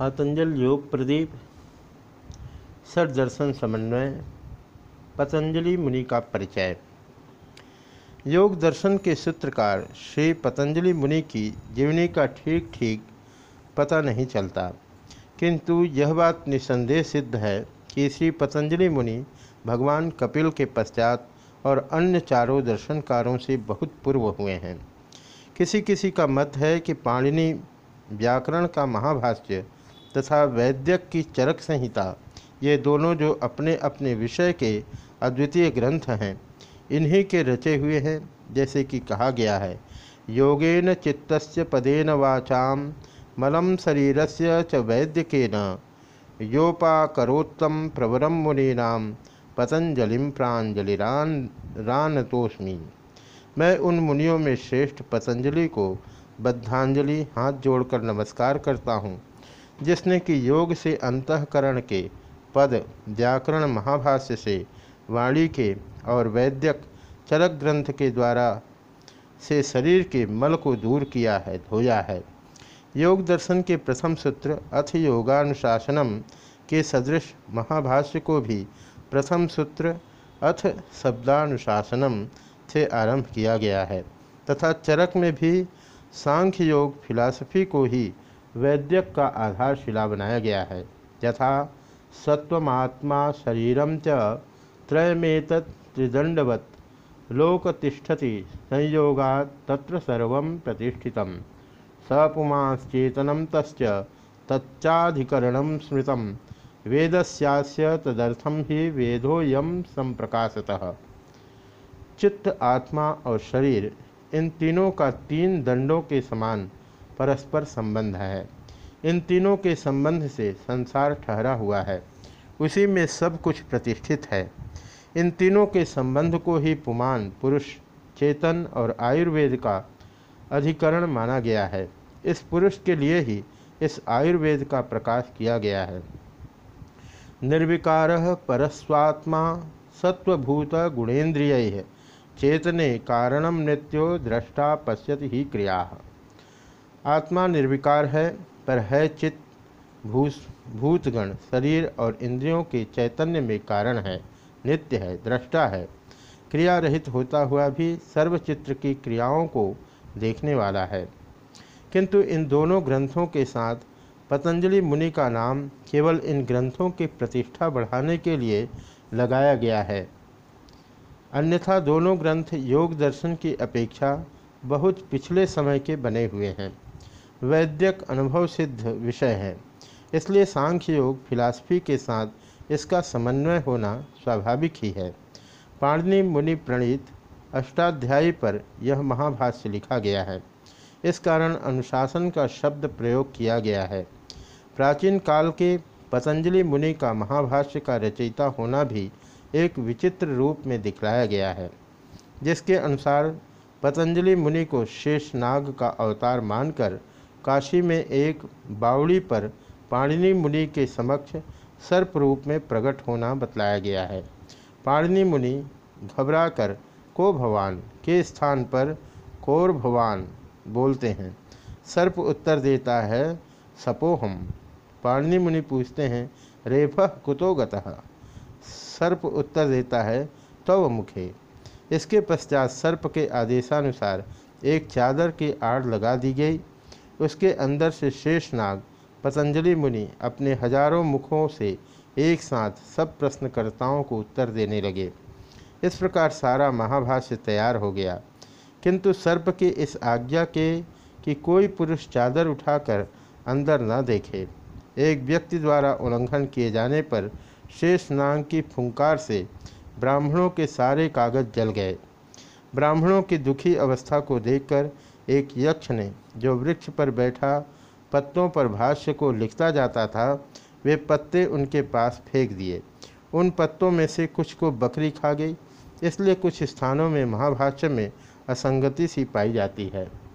पातंजल योग प्रदीप दर्शन समन्वय, पतंजलि मुनि का परिचय। योग दर्शन के सूत्रकार श्री पतंजलि मुनि की जीवनी का ठीक ठीक पता नहीं चलता, किंतु यह बात निसंदेह सिद्ध है कि श्री पतंजलि मुनि भगवान कपिल के पश्चात और अन्य चारों दर्शनकारों से बहुत पूर्व हुए हैं। किसी किसी का मत है कि पाणिनि व्याकरण का महाभाष्य तथा वैद्यक की चरक संहिता, ये दोनों जो अपने अपने विषय के अद्वितीय ग्रंथ हैं, इन्हीं के रचे हुए हैं। जैसे कि कहा गया है, योगेन चित्तस्य पदेन वाचाम, मलम शरीरस्य च वैद्यकेन, योपाकरोत्तम प्रवरम मुनीनाम पतंजलिम प्राजलिरान रानतोस्मी मैं उन मुनियों में श्रेष्ठ पतंजलि को बद्धांजलि हाथ जोड़कर नमस्कार करता हूँ। जिसने कि योग से अंतकरण के पद, व्याकरण महाभाष्य से, वाणी के और वैद्यक चरक ग्रंथ के द्वारा से शरीर के मल को दूर किया है, धोया है। योग दर्शन के प्रथम सूत्र, अथ योगानुशासनम के सदृश महाभाष्य को भी प्रथम सूत्र, अथ शब्दानुशासनम से आरंभ किया गया है। तथा चरक में भी सांख्य योग फिलासफी को ही वैद्यक का आधारशिला बनाया गया है। यथा सत्वमात्मा शरीरम च त्रयमेत त्रिदंडवत लोकतिष्ठति संयोगा तत्र सर्व प्रतिष्ठित सपुमाश्चेतनम तस् तच्चाधिकरण स्मृत वेदस्यास्य तदर्थम ही वेदोयम संप्रकाशतः। चित्त, आत्मा और शरीर इन तीनों का तीन दंडों के समान परस्पर संबंध है। इन तीनों के संबंध से संसार ठहरा हुआ है। उसी में सब कुछ प्रतिष्ठित है। इन तीनों के संबंध को ही पुमान, पुरुष, चेतन और आयुर्वेद का अधिकरण माना गया है। इस पुरुष के लिए ही इस आयुर्वेद का प्रकाश किया गया है। निर्विकार परस्वात्मा सत्वभूत गुणेन्द्रिय, चेतने कारणम नृत्यो दृष्टा पश्यति ही क्रिया। आत्मा निर्विकार है, पर है चित्त, भूस, भूतगण, शरीर और इंद्रियों के चैतन्य में कारण है, नित्य है, दृष्टा है। क्रिया रहित होता हुआ भी सर्वचित्र की क्रियाओं को देखने वाला है। किंतु इन दोनों ग्रंथों के साथ पतंजलि मुनि का नाम केवल इन ग्रंथों की प्रतिष्ठा बढ़ाने के लिए लगाया गया है। अन्यथा दोनों ग्रंथ योग दर्शन की अपेक्षा बहुत पिछले समय के बने हुए हैं। वैद्यक अनुभव सिद्ध विषय है। इसलिए सांख्य योग फिलासफी के साथ इसका समन्वय होना स्वाभाविक ही है। पाणनी मुनि प्रणीत अष्टाध्यायी पर यह महाभाष्य लिखा गया है। इस कारण अनुशासन का शब्द प्रयोग किया गया है। प्राचीन काल के पतंजलि मुनि का महाभाष्य का रचयिता होना भी एक विचित्र रूप में दिखलाया गया है, जिसके अनुसार पतंजलि मुनि को शेष नाग का अवतार मानकर काशी में एक बावड़ी पर पाणिनि मुनि के समक्ष सर्प रूप में प्रकट होना बतलाया गया है। पाणिनि मुनि घबराकर, को भगवान? के स्थान पर कौर भगवान? बोलते हैं। सर्प उत्तर देता है, सपोहम। पाणिनि मुनि पूछते हैं, रेफ कुतो सर्प उत्तर देता है, तव मुखे। इसके पश्चात सर्प के आदेशानुसार एक चादर की आड़ लगा दी गई। उसके अंदर से शेषनाग पतंजलि मुनि अपने हज़ारों मुखों से एक साथ सब प्रश्नकर्ताओं को उत्तर देने लगे। इस प्रकार सारा महाभाष्य तैयार हो गया। किंतु सर्प की इस आज्ञा के कि कोई पुरुष चादर उठाकर अंदर न देखे, एक व्यक्ति द्वारा उल्लंघन किए जाने पर शेष नाग की फुंकार से ब्राह्मणों के सारे कागज़ जल गए। ब्राह्मणों की दुखी अवस्था को देखकर एक यक्ष ने, जो वृक्ष पर बैठा, पत्तों पर भाष्य को लिखता जाता था, वे पत्ते उनके पास फेंक दिए। उन पत्तों में से कुछ को बकरी खा गई। इसलिए कुछ स्थानों में महाभाष्य में असंगति सी पाई जाती है।